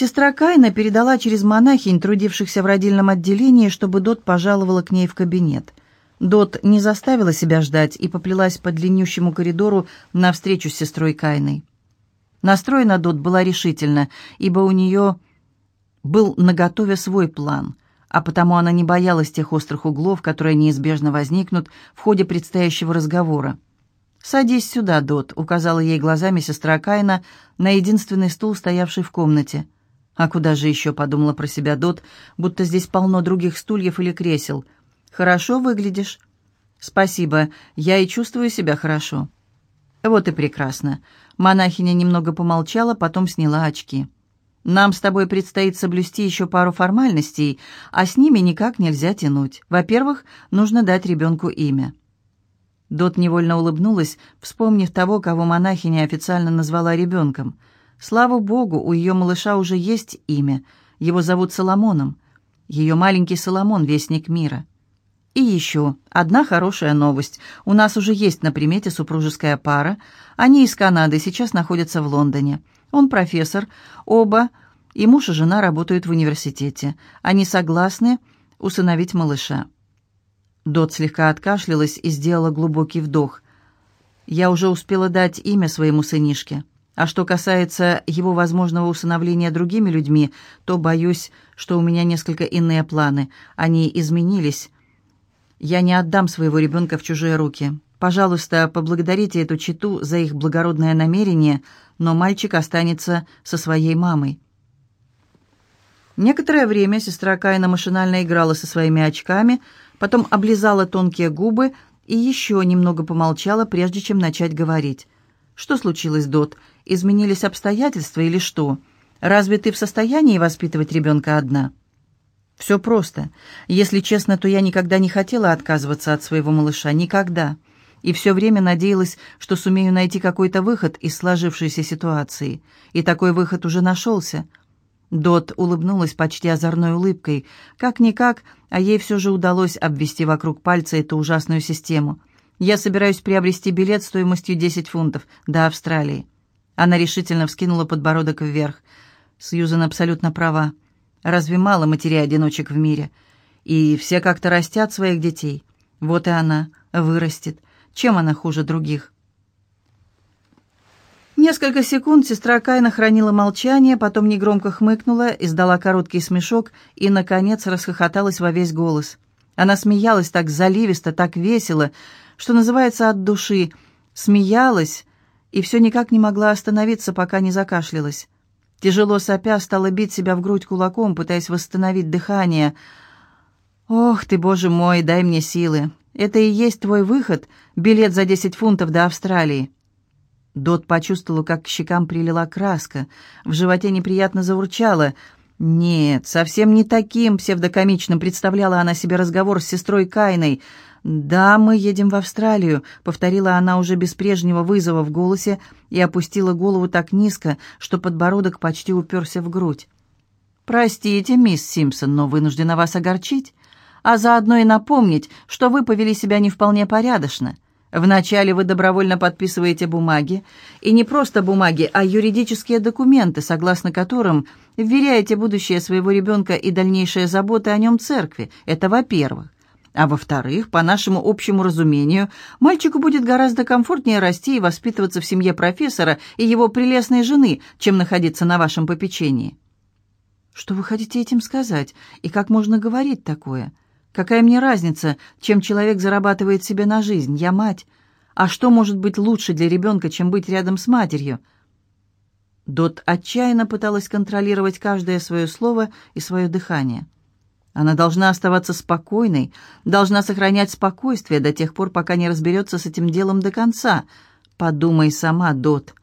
Сестра Кайна передала через монахинь, трудившихся в родильном отделении, чтобы Дот пожаловала к ней в кабинет. Дот не заставила себя ждать и поплелась по длиннющему коридору навстречу с сестрой Кайной. Настроена Дот была решительно, ибо у нее был наготове свой план, а потому она не боялась тех острых углов, которые неизбежно возникнут в ходе предстоящего разговора. «Садись сюда, Дот», — указала ей глазами сестра Кайна на единственный стул, стоявший в комнате. «А куда же еще?» — подумала про себя Дот, будто здесь полно других стульев или кресел. «Хорошо выглядишь». «Спасибо, я и чувствую себя хорошо». «Вот и прекрасно». Монахиня немного помолчала, потом сняла очки. «Нам с тобой предстоит соблюсти еще пару формальностей, а с ними никак нельзя тянуть. Во-первых, нужно дать ребенку имя». Дот невольно улыбнулась, вспомнив того, кого монахиня официально назвала ребенком. Слава богу, у ее малыша уже есть имя. Его зовут Соломоном. Ее маленький Соломон, вестник мира. И еще одна хорошая новость. У нас уже есть на примете супружеская пара. Они из Канады, сейчас находятся в Лондоне. Он профессор, оба, и муж и жена работают в университете. Они согласны усыновить малыша. Дот слегка откашлялась и сделала глубокий вдох. «Я уже успела дать имя своему сынишке. А что касается его возможного усыновления другими людьми, то боюсь, что у меня несколько иные планы. Они изменились. Я не отдам своего ребенка в чужие руки. Пожалуйста, поблагодарите эту читу за их благородное намерение, но мальчик останется со своей мамой». Некоторое время сестра Кайна машинально играла со своими очками, потом облизала тонкие губы и еще немного помолчала, прежде чем начать говорить. «Что случилось, Дот? Изменились обстоятельства или что? Разве ты в состоянии воспитывать ребенка одна?» «Все просто. Если честно, то я никогда не хотела отказываться от своего малыша. Никогда. И все время надеялась, что сумею найти какой-то выход из сложившейся ситуации. И такой выход уже нашелся». Дот улыбнулась почти озорной улыбкой. Как-никак, а ей все же удалось обвести вокруг пальца эту ужасную систему. Я собираюсь приобрести билет стоимостью 10 фунтов до Австралии». Она решительно вскинула подбородок вверх. Сьюзан абсолютно права. Разве мало матерей-одиночек в мире? И все как-то растят своих детей. Вот и она вырастет. Чем она хуже других? Несколько секунд сестра Кайна хранила молчание, потом негромко хмыкнула, издала короткий смешок и, наконец, расхохоталась во весь голос. Она смеялась так заливисто, так весело, что называется от души, смеялась и все никак не могла остановиться, пока не закашлялась. Тяжело сопя, стала бить себя в грудь кулаком, пытаясь восстановить дыхание. «Ох ты, боже мой, дай мне силы! Это и есть твой выход, билет за десять фунтов до Австралии!» Дот почувствовала, как к щекам прилила краска, в животе неприятно заурчала. Нет, совсем не таким псевдокомичным представляла она себе разговор с сестрой Кайной — «Да, мы едем в Австралию», — повторила она уже без прежнего вызова в голосе и опустила голову так низко, что подбородок почти уперся в грудь. «Простите, мисс Симпсон, но вынуждена вас огорчить, а заодно и напомнить, что вы повели себя не вполне порядочно. Вначале вы добровольно подписываете бумаги, и не просто бумаги, а юридические документы, согласно которым вверяете будущее своего ребенка и дальнейшие заботы о нем церкви. Это во-первых. А во-вторых, по нашему общему разумению, мальчику будет гораздо комфортнее расти и воспитываться в семье профессора и его прелестной жены, чем находиться на вашем попечении. Что вы хотите этим сказать? И как можно говорить такое? Какая мне разница, чем человек зарабатывает себе на жизнь? Я мать. А что может быть лучше для ребенка, чем быть рядом с матерью? Дот отчаянно пыталась контролировать каждое свое слово и свое дыхание. Она должна оставаться спокойной, должна сохранять спокойствие до тех пор, пока не разберется с этим делом до конца. Подумай сама, Дот.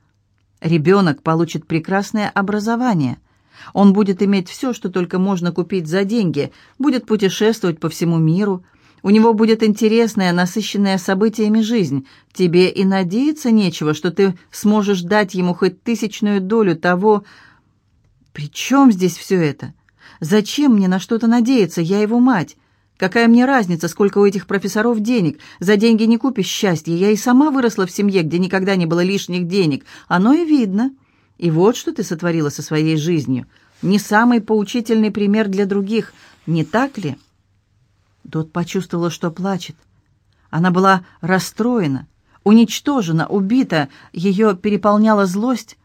Ребенок получит прекрасное образование. Он будет иметь все, что только можно купить за деньги, будет путешествовать по всему миру. У него будет интересная, насыщенная событиями жизнь. Тебе и надеяться нечего, что ты сможешь дать ему хоть тысячную долю того... При чем здесь все это?» Зачем мне на что-то надеяться? Я его мать. Какая мне разница, сколько у этих профессоров денег? За деньги не купишь счастья. Я и сама выросла в семье, где никогда не было лишних денег. Оно и видно. И вот что ты сотворила со своей жизнью. не самый поучительный пример для других, не так ли?» Дот почувствовала, что плачет. Она была расстроена, уничтожена, убита, ее переполняла злость.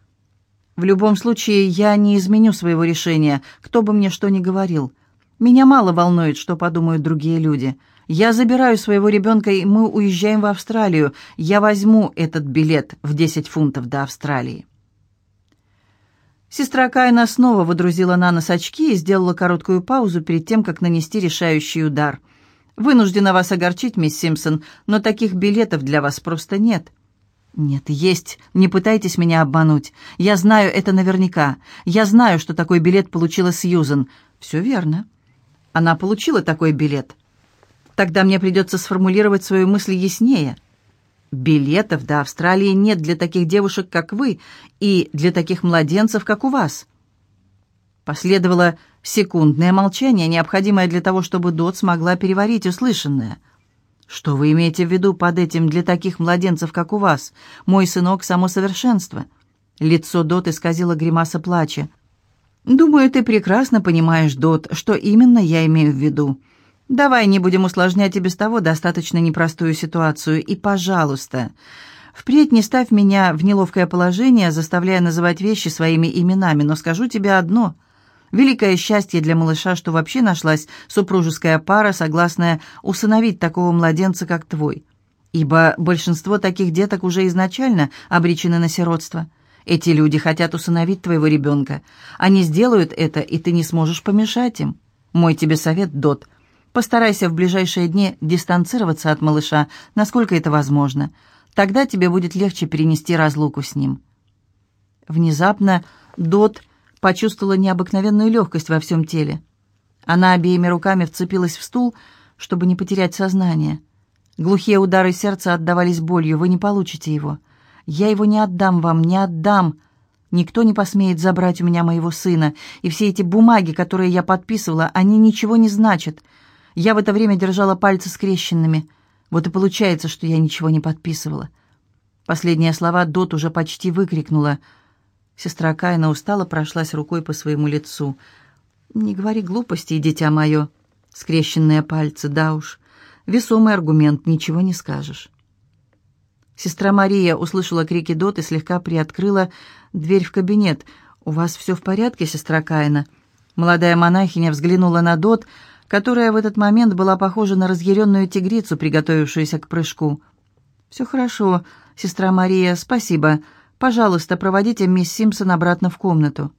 В любом случае, я не изменю своего решения, кто бы мне что ни говорил. Меня мало волнует, что подумают другие люди. Я забираю своего ребенка, и мы уезжаем в Австралию. Я возьму этот билет в 10 фунтов до Австралии. Сестра Кайна снова водрузила на нос очки и сделала короткую паузу перед тем, как нанести решающий удар. «Вынуждена вас огорчить, мисс Симпсон, но таких билетов для вас просто нет». «Нет, есть. Не пытайтесь меня обмануть. Я знаю это наверняка. Я знаю, что такой билет получила Сьюзен». «Все верно. Она получила такой билет. Тогда мне придется сформулировать свою мысль яснее». Билетов до Австралии нет для таких девушек, как вы, и для таких младенцев, как у вас. Последовало секундное молчание, необходимое для того, чтобы Дот смогла переварить услышанное. «Что вы имеете в виду под этим для таких младенцев, как у вас? Мой сынок — само совершенство». Лицо Дот исказило гримаса плача. «Думаю, ты прекрасно понимаешь, Дот, что именно я имею в виду. Давай не будем усложнять и без того достаточно непростую ситуацию. И, пожалуйста, впредь не ставь меня в неловкое положение, заставляя называть вещи своими именами, но скажу тебе одно. Великое счастье для малыша, что вообще нашлась супружеская пара, согласная усыновить такого младенца, как твой. Ибо большинство таких деток уже изначально обречены на сиротство. Эти люди хотят усыновить твоего ребенка. Они сделают это, и ты не сможешь помешать им. Мой тебе совет, Дот – Постарайся в ближайшие дни дистанцироваться от малыша, насколько это возможно. Тогда тебе будет легче перенести разлуку с ним». Внезапно Дот почувствовала необыкновенную легкость во всем теле. Она обеими руками вцепилась в стул, чтобы не потерять сознание. Глухие удары сердца отдавались болью. «Вы не получите его. Я его не отдам вам, не отдам. Никто не посмеет забрать у меня моего сына. И все эти бумаги, которые я подписывала, они ничего не значат. Я в это время держала пальцы скрещенными. Вот и получается, что я ничего не подписывала. Последние слова Дот уже почти выкрикнула. Сестра Кайна устало прошлась рукой по своему лицу. «Не говори глупостей, дитя мое». Скрещенные пальцы, да уж. Весомый аргумент, ничего не скажешь. Сестра Мария услышала крики Дот и слегка приоткрыла дверь в кабинет. «У вас все в порядке, сестра Кайна?» Молодая монахиня взглянула на Дот, которая в этот момент была похожа на разъяренную тигрицу, приготовившуюся к прыжку. «Все хорошо, сестра Мария, спасибо. Пожалуйста, проводите мисс Симпсон обратно в комнату».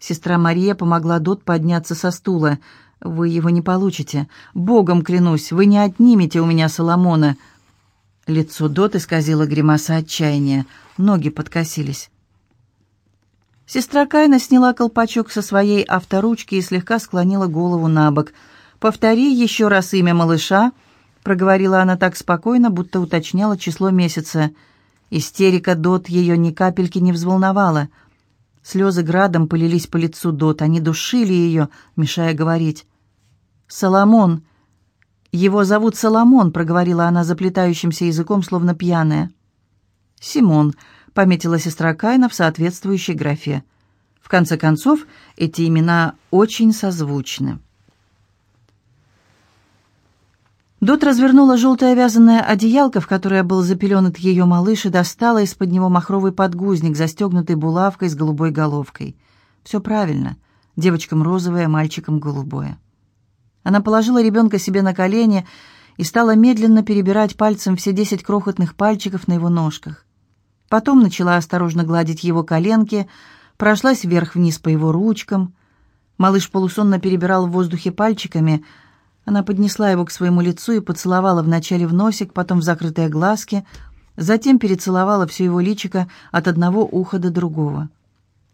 Сестра Мария помогла Дот подняться со стула. «Вы его не получите. Богом клянусь, вы не отнимете у меня Соломона». Лицо Дот исказило гримаса отчаяния. Ноги подкосились. Сестра Кайна сняла колпачок со своей авторучки и слегка склонила голову на бок. «Повтори еще раз имя малыша», — проговорила она так спокойно, будто уточняла число месяца. Истерика Дот ее ни капельки не взволновала. Слезы градом полились по лицу Дот, они душили ее, мешая говорить. «Соломон! Его зовут Соломон», — проговорила она заплетающимся языком, словно пьяная. «Симон», пометила сестра Кайна в соответствующей графе. В конце концов, эти имена очень созвучны. Дот развернула желтое вязаное одеялко, в которое был запеленут ее малыш, и достала из-под него махровый подгузник, застегнутый булавкой с голубой головкой. Все правильно. Девочкам розовое, мальчикам голубое. Она положила ребенка себе на колени и стала медленно перебирать пальцем все десять крохотных пальчиков на его ножках. Потом начала осторожно гладить его коленки, прошлась вверх-вниз по его ручкам. Малыш полусонно перебирал в воздухе пальчиками. Она поднесла его к своему лицу и поцеловала вначале в носик, потом в закрытые глазки, затем перецеловала все его личико от одного уха до другого.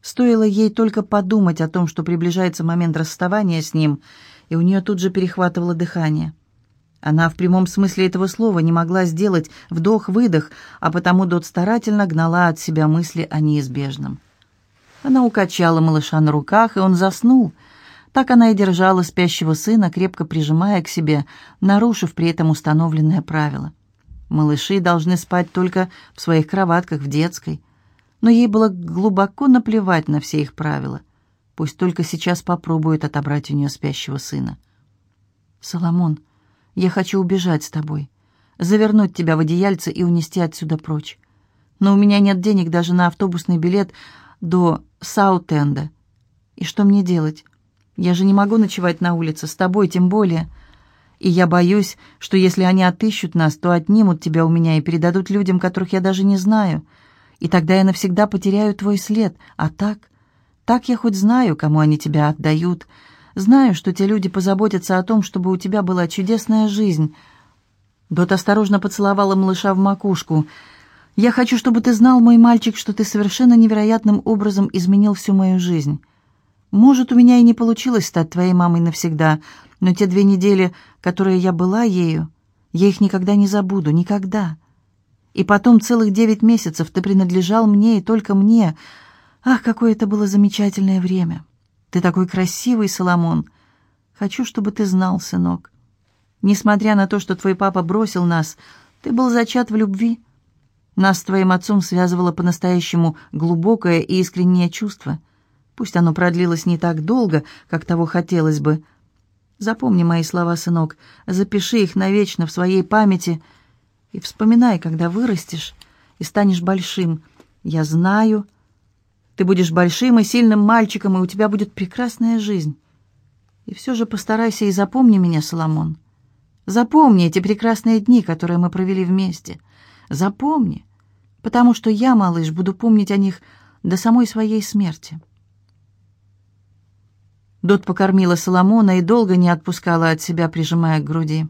Стоило ей только подумать о том, что приближается момент расставания с ним, и у нее тут же перехватывало дыхание. Она в прямом смысле этого слова не могла сделать вдох-выдох, а потому Дот старательно гнала от себя мысли о неизбежном. Она укачала малыша на руках, и он заснул. Так она и держала спящего сына, крепко прижимая к себе, нарушив при этом установленное правило. Малыши должны спать только в своих кроватках в детской. Но ей было глубоко наплевать на все их правила. Пусть только сейчас попробует отобрать у нее спящего сына. «Соломон, я хочу убежать с тобой, завернуть тебя в одеяльце и унести отсюда прочь. Но у меня нет денег даже на автобусный билет до Саутенда. И что мне делать? Я же не могу ночевать на улице, с тобой тем более. И я боюсь, что если они отыщут нас, то отнимут тебя у меня и передадут людям, которых я даже не знаю. И тогда я навсегда потеряю твой след. А так? Так я хоть знаю, кому они тебя отдают. Знаю, что те люди позаботятся о том, чтобы у тебя была чудесная жизнь». Дот осторожно поцеловала малыша в макушку. «Я хочу, чтобы ты знал, мой мальчик, что ты совершенно невероятным образом изменил всю мою жизнь. Может, у меня и не получилось стать твоей мамой навсегда, но те две недели, которые я была ею, я их никогда не забуду, никогда. И потом целых девять месяцев ты принадлежал мне и только мне. Ах, какое это было замечательное время! Ты такой красивый, Соломон. Хочу, чтобы ты знал, сынок. Несмотря на то, что твой папа бросил нас, ты был зачат в любви. Нас с твоим отцом связывало по-настоящему глубокое и искреннее чувство. Пусть оно продлилось не так долго, как того хотелось бы, — Запомни мои слова, сынок, запиши их навечно в своей памяти и вспоминай, когда вырастешь и станешь большим. Я знаю, ты будешь большим и сильным мальчиком, и у тебя будет прекрасная жизнь. И все же постарайся и запомни меня, Соломон. Запомни эти прекрасные дни, которые мы провели вместе. Запомни, потому что я, малыш, буду помнить о них до самой своей смерти». Дот покормила Соломона и долго не отпускала от себя, прижимая к груди.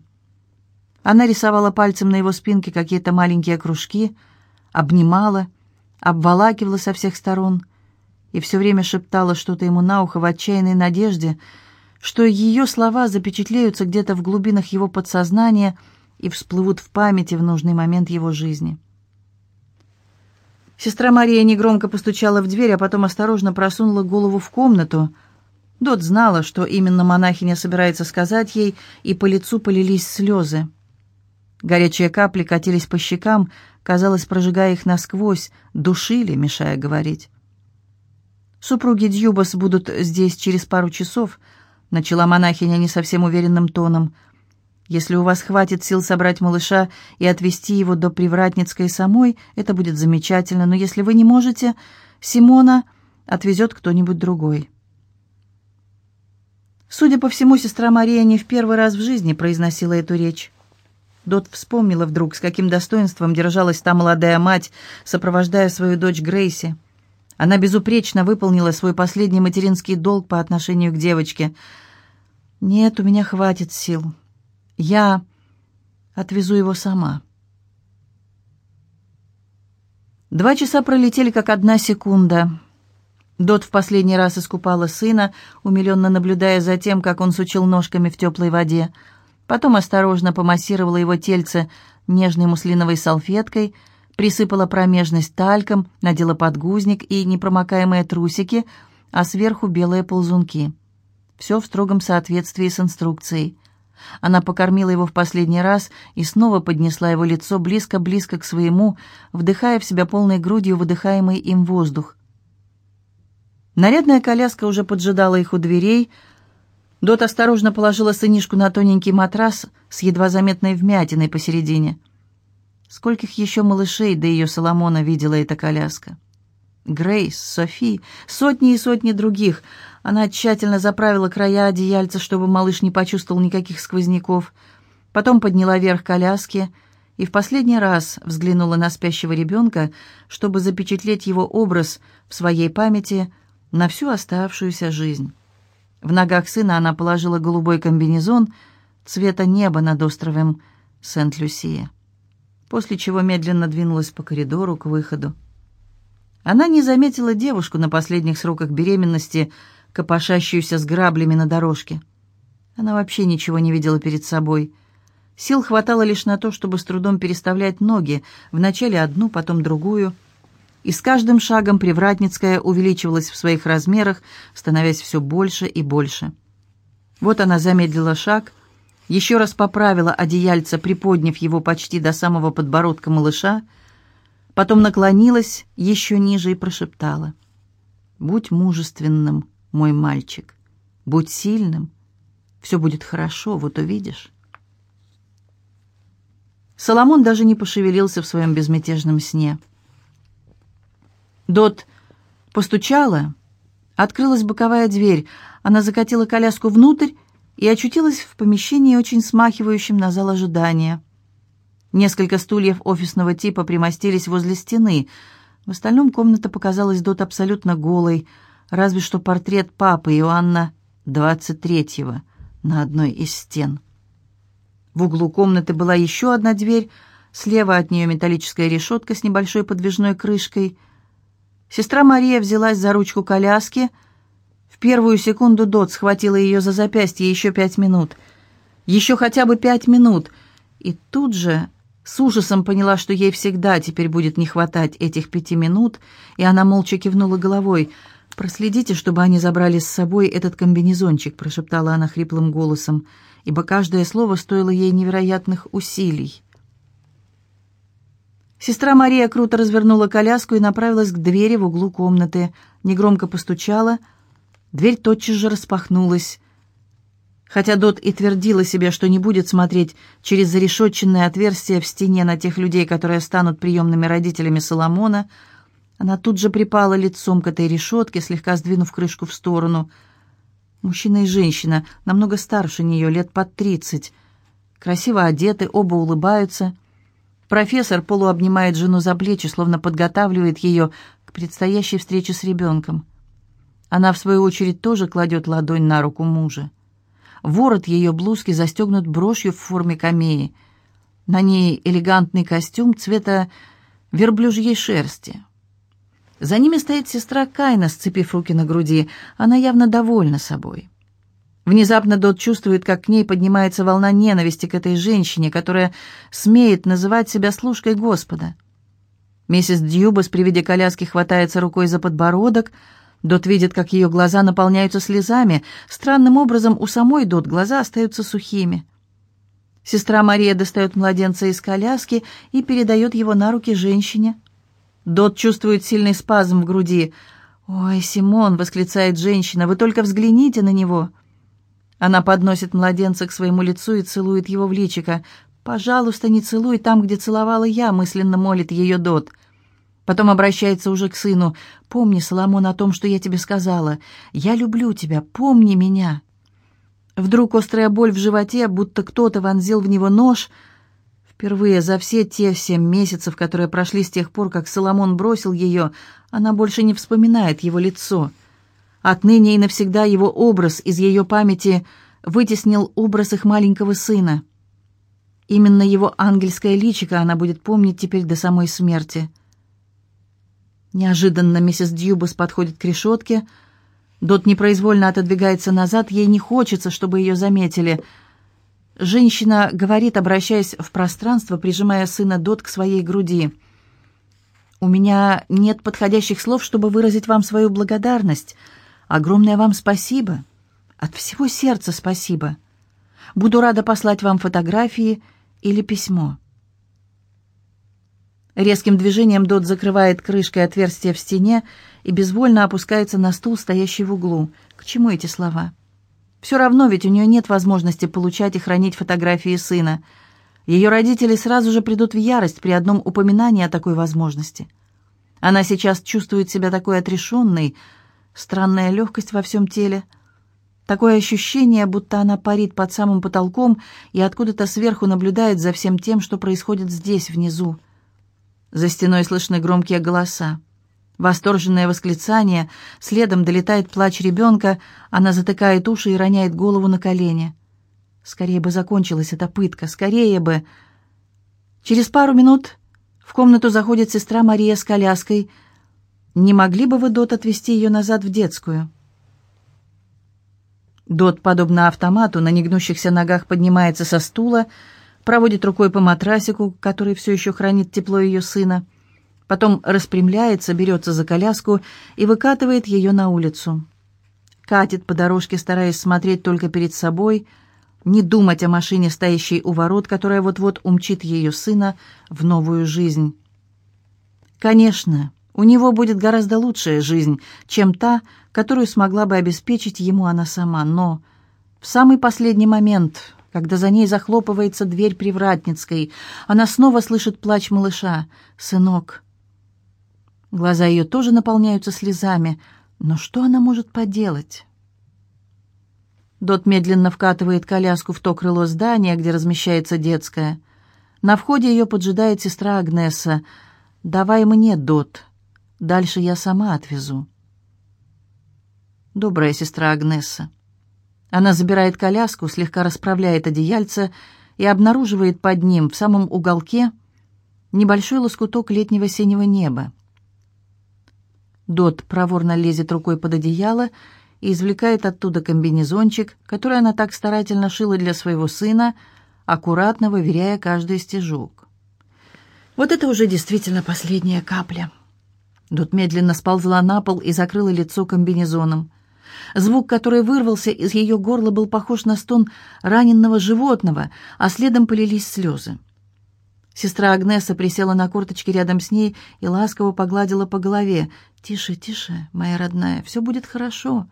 Она рисовала пальцем на его спинке какие-то маленькие кружки, обнимала, обволакивала со всех сторон и все время шептала что-то ему на ухо в отчаянной надежде, что ее слова запечатлеются где-то в глубинах его подсознания и всплывут в памяти в нужный момент его жизни. Сестра Мария негромко постучала в дверь, а потом осторожно просунула голову в комнату — Дот знала, что именно монахиня собирается сказать ей, и по лицу полились слезы. Горячие капли катились по щекам, казалось, прожигая их насквозь, душили, мешая говорить. «Супруги Дьюбас будут здесь через пару часов», — начала монахиня не совсем уверенным тоном. «Если у вас хватит сил собрать малыша и отвезти его до Привратницкой самой, это будет замечательно, но если вы не можете, Симона отвезет кто-нибудь другой». Судя по всему, сестра Мария не в первый раз в жизни произносила эту речь. Дот вспомнила вдруг, с каким достоинством держалась та молодая мать, сопровождая свою дочь Грейси. Она безупречно выполнила свой последний материнский долг по отношению к девочке. «Нет, у меня хватит сил. Я отвезу его сама». Два часа пролетели как одна секунда. Дот в последний раз искупала сына, умиленно наблюдая за тем, как он сучил ножками в теплой воде. Потом осторожно помассировала его тельце нежной муслиновой салфеткой, присыпала промежность тальком, надела подгузник и непромокаемые трусики, а сверху белые ползунки. Все в строгом соответствии с инструкцией. Она покормила его в последний раз и снова поднесла его лицо близко-близко к своему, вдыхая в себя полной грудью выдыхаемый им воздух. Нарядная коляска уже поджидала их у дверей. Дот осторожно положила сынишку на тоненький матрас с едва заметной вмятиной посередине. Скольких еще малышей, да ее Соломона видела эта коляска. Грейс, Софи, сотни и сотни других. Она тщательно заправила края одеяльца, чтобы малыш не почувствовал никаких сквозняков. Потом подняла верх коляски и в последний раз взглянула на спящего ребенка, чтобы запечатлеть его образ в своей памяти на всю оставшуюся жизнь. В ногах сына она положила голубой комбинезон цвета неба над островом Сент-Люсия, после чего медленно двинулась по коридору к выходу. Она не заметила девушку на последних сроках беременности, копошащуюся с граблями на дорожке. Она вообще ничего не видела перед собой. Сил хватало лишь на то, чтобы с трудом переставлять ноги, вначале одну, потом другую — и с каждым шагом Привратницкая увеличивалась в своих размерах, становясь все больше и больше. Вот она замедлила шаг, еще раз поправила одеяльце, приподняв его почти до самого подбородка малыша, потом наклонилась еще ниже и прошептала. «Будь мужественным, мой мальчик. Будь сильным. Все будет хорошо, вот увидишь». Соломон даже не пошевелился в своем безмятежном сне. Дот постучала, открылась боковая дверь. Она закатила коляску внутрь и очутилась в помещении, очень смахивающем на зал ожидания. Несколько стульев офисного типа примостились возле стены. В остальном комната показалась Дот абсолютно голой, разве что портрет папы Иоанна XXIII на одной из стен. В углу комнаты была еще одна дверь, слева от нее металлическая решетка с небольшой подвижной крышкой. Сестра Мария взялась за ручку коляски. В первую секунду Дот схватила ее за запястье еще пять минут. Еще хотя бы пять минут. И тут же с ужасом поняла, что ей всегда теперь будет не хватать этих пяти минут, и она молча кивнула головой. «Проследите, чтобы они забрали с собой этот комбинезончик», — прошептала она хриплым голосом ибо каждое слово стоило ей невероятных усилий. Сестра Мария круто развернула коляску и направилась к двери в углу комнаты. Негромко постучала. Дверь тотчас же распахнулась. Хотя Дот и твердила себе, что не будет смотреть через зарешетченное отверстие в стене на тех людей, которые станут приемными родителями Соломона, она тут же припала лицом к этой решетке, слегка сдвинув крышку в сторону — Мужчина и женщина, намного старше нее, лет под тридцать. Красиво одеты, оба улыбаются. Профессор полуобнимает жену за плечи, словно подготавливает ее к предстоящей встрече с ребенком. Она, в свою очередь, тоже кладет ладонь на руку мужа. Ворот ее блузки застегнут брошью в форме камеи. На ней элегантный костюм цвета верблюжьей шерсти. За ними стоит сестра Кайна, сцепив руки на груди. Она явно довольна собой. Внезапно Дот чувствует, как к ней поднимается волна ненависти к этой женщине, которая смеет называть себя служкой Господа. Миссис Дьюбас при виде коляски хватается рукой за подбородок. Дот видит, как ее глаза наполняются слезами. Странным образом у самой Дот глаза остаются сухими. Сестра Мария достает младенца из коляски и передает его на руки женщине. Дот чувствует сильный спазм в груди. «Ой, Симон!» — восклицает женщина. «Вы только взгляните на него!» Она подносит младенца к своему лицу и целует его в личико. «Пожалуйста, не целуй там, где целовала я», — мысленно молит ее Дот. Потом обращается уже к сыну. «Помни, Соломон, о том, что я тебе сказала. Я люблю тебя, помни меня». Вдруг острая боль в животе, будто кто-то вонзил в него нож — Впервые за все те семь месяцев, которые прошли с тех пор, как Соломон бросил ее, она больше не вспоминает его лицо. Отныне и навсегда его образ из ее памяти вытеснил образ их маленького сына. Именно его ангельское личико она будет помнить теперь до самой смерти. Неожиданно миссис Дьюбас подходит к решетке. Дот непроизвольно отодвигается назад, ей не хочется, чтобы ее заметили — Женщина говорит, обращаясь в пространство, прижимая сына Дот к своей груди. «У меня нет подходящих слов, чтобы выразить вам свою благодарность. Огромное вам спасибо. От всего сердца спасибо. Буду рада послать вам фотографии или письмо». Резким движением Дот закрывает крышкой отверстие в стене и безвольно опускается на стул, стоящий в углу. К чему эти слова? Все равно ведь у нее нет возможности получать и хранить фотографии сына. Ее родители сразу же придут в ярость при одном упоминании о такой возможности. Она сейчас чувствует себя такой отрешенной, странная легкость во всем теле, такое ощущение, будто она парит под самым потолком и откуда-то сверху наблюдает за всем тем, что происходит здесь, внизу. За стеной слышны громкие голоса. Восторженное восклицание, следом долетает плач ребенка, она затыкает уши и роняет голову на колени. Скорее бы закончилась эта пытка, скорее бы. Через пару минут в комнату заходит сестра Мария с коляской. «Не могли бы вы, Дот, отвезти ее назад в детскую?» Дот, подобно автомату, на негнущихся ногах поднимается со стула, проводит рукой по матрасику, который все еще хранит тепло ее сына, — потом распрямляется, берется за коляску и выкатывает ее на улицу. Катит по дорожке, стараясь смотреть только перед собой, не думать о машине, стоящей у ворот, которая вот-вот умчит ее сына в новую жизнь. Конечно, У него будет гораздо лучшая жизнь, чем та, которую смогла бы обеспечить ему она сама. Но в самый последний момент, когда за ней захлопывается дверь привратницкой, она снова слышит плач малыша. «Сынок». Глаза ее тоже наполняются слезами. Но что она может поделать? Дот медленно вкатывает коляску в то крыло здания, где размещается детская. На входе ее поджидает сестра Агнеса. «Давай мне, Дот. Дальше я сама отвезу». Добрая сестра Агнеса. Она забирает коляску, слегка расправляет одеяльце и обнаруживает под ним, в самом уголке, небольшой лоскуток летнего синего неба. Дот проворно лезет рукой под одеяло и извлекает оттуда комбинезончик, который она так старательно шила для своего сына, аккуратно выверяя каждый стежок. Вот это уже действительно последняя капля. Дот медленно сползла на пол и закрыла лицо комбинезоном. Звук, который вырвался из ее горла, был похож на стон раненного животного, а следом полились слезы. Сестра Агнеса присела на корточки рядом с ней и ласково погладила по голове. «Тише, тише, моя родная, все будет хорошо.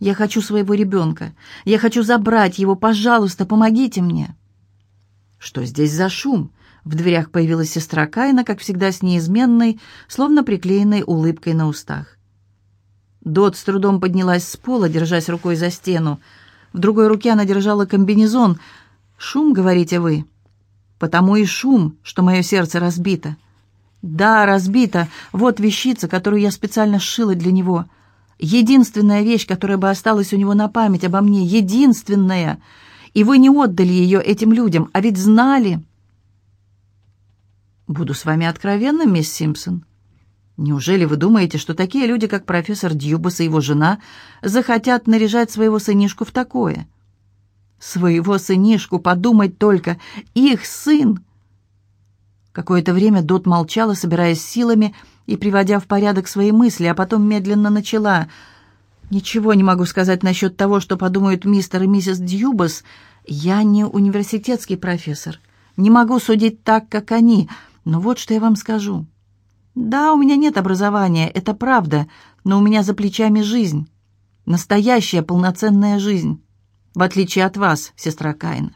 Я хочу своего ребенка. Я хочу забрать его. Пожалуйста, помогите мне». «Что здесь за шум?» В дверях появилась сестра Кайна, как всегда с неизменной, словно приклеенной улыбкой на устах. Дот с трудом поднялась с пола, держась рукой за стену. В другой руке она держала комбинезон. «Шум, говорите вы?» «Потому и шум, что мое сердце разбито». «Да, разбито. Вот вещица, которую я специально сшила для него. Единственная вещь, которая бы осталась у него на память обо мне. Единственная. И вы не отдали ее этим людям, а ведь знали». «Буду с вами откровенна, мисс Симпсон». Неужели вы думаете, что такие люди, как профессор Дьюбас и его жена, захотят наряжать своего сынишку в такое? Своего сынишку, подумать только, их сын! Какое-то время Дот молчала, собираясь силами и приводя в порядок свои мысли, а потом медленно начала. «Ничего не могу сказать насчет того, что подумают мистер и миссис Дьюбас. Я не университетский профессор. Не могу судить так, как они, но вот что я вам скажу». Да, у меня нет образования, это правда, но у меня за плечами жизнь. Настоящая полноценная жизнь. В отличие от вас, сестра Каина.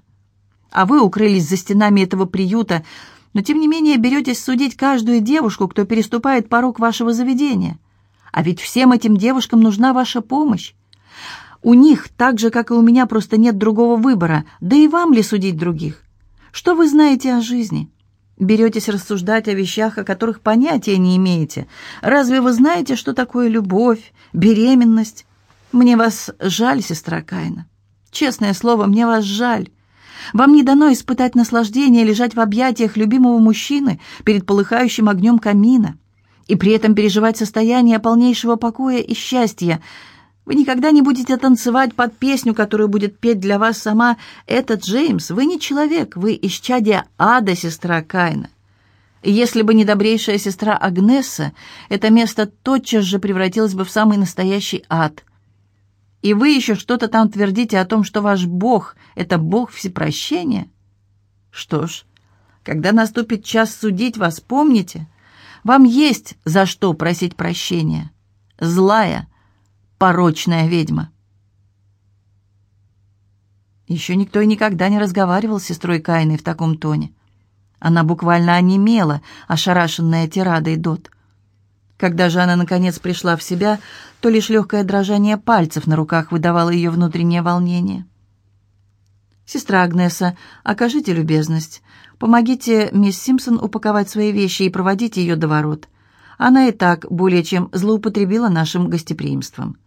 А вы укрылись за стенами этого приюта, но тем не менее беретесь судить каждую девушку, кто переступает порог вашего заведения. А ведь всем этим девушкам нужна ваша помощь. У них, так же, как и у меня, просто нет другого выбора, да и вам ли судить других? Что вы знаете о жизни?» Беретесь рассуждать о вещах, о которых понятия не имеете. Разве вы знаете, что такое любовь, беременность? Мне вас жаль, сестра Кайна. Честное слово, мне вас жаль. Вам не дано испытать наслаждение лежать в объятиях любимого мужчины перед полыхающим огнем камина и при этом переживать состояние полнейшего покоя и счастья – вы никогда не будете танцевать под песню, которую будет петь для вас сама этот Джеймс. Вы не человек, вы исчадие ада, сестра Кайна. Если бы не добрейшая сестра Агнеса, это место тотчас же превратилось бы в самый настоящий ад. И вы еще что-то там твердите о том, что ваш Бог — это Бог всепрощения? Что ж, когда наступит час судить вас, помните, вам есть за что просить прощения. Злая — порочная ведьма. Еще никто и никогда не разговаривал с сестрой Кайной в таком тоне. Она буквально онемела, ошарашенная тирадой Дот. Когда же она, наконец, пришла в себя, то лишь легкое дрожание пальцев на руках выдавало ее внутреннее волнение. «Сестра Агнеса, окажите любезность. Помогите мисс Симпсон упаковать свои вещи и проводите ее до ворот. Она и так более чем злоупотребила нашим гостеприимством».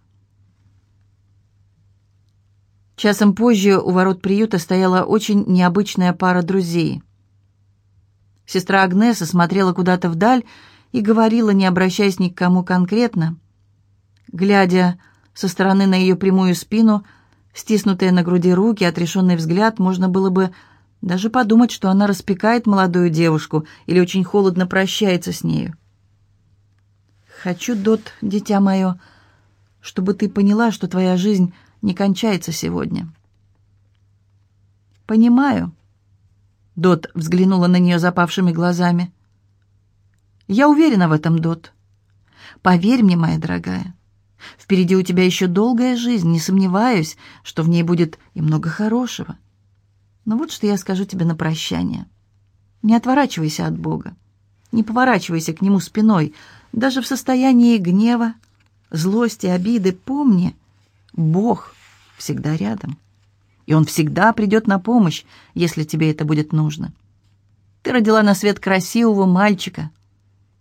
Часом позже у ворот приюта стояла очень необычная пара друзей. Сестра Агнеса смотрела куда-то вдаль и говорила, не обращаясь ни к кому конкретно. Глядя со стороны на ее прямую спину, стиснутые на груди руки, отрешенный взгляд, можно было бы даже подумать, что она распекает молодую девушку или очень холодно прощается с нею. «Хочу, Дот, дитя мое, чтобы ты поняла, что твоя жизнь — не кончается сегодня. «Понимаю», — Дот взглянула на нее запавшими глазами. «Я уверена в этом, Дот. Поверь мне, моя дорогая, впереди у тебя еще долгая жизнь, не сомневаюсь, что в ней будет и много хорошего. Но вот что я скажу тебе на прощание. Не отворачивайся от Бога, не поворачивайся к Нему спиной, даже в состоянии гнева, злости, обиды. Помни, Бог всегда рядом, и Он всегда придет на помощь, если тебе это будет нужно. Ты родила на свет красивого мальчика.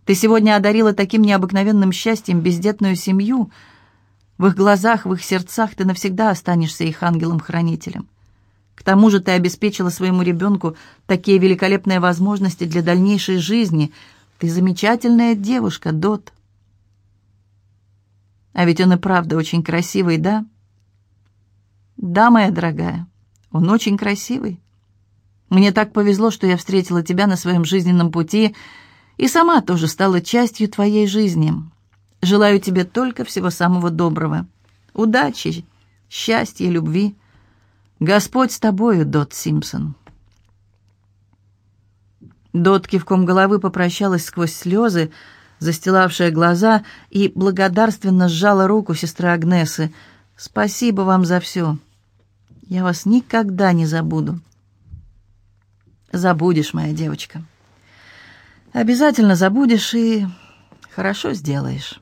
Ты сегодня одарила таким необыкновенным счастьем бездетную семью. В их глазах, в их сердцах ты навсегда останешься их ангелом-хранителем. К тому же ты обеспечила своему ребенку такие великолепные возможности для дальнейшей жизни. Ты замечательная девушка, Дот. А ведь он и правда очень красивый, да? Да, моя дорогая, он очень красивый. Мне так повезло, что я встретила тебя на своем жизненном пути и сама тоже стала частью твоей жизни. Желаю тебе только всего самого доброго. Удачи, счастья, любви. Господь с тобою, Дот Симпсон. Дот кивком головы попрощалась сквозь слезы, застилавшие глаза, и благодарственно сжала руку сестры Агнесы. «Спасибо вам за все. Я вас никогда не забуду». Забудешь, моя девочка. Обязательно забудешь и хорошо сделаешь.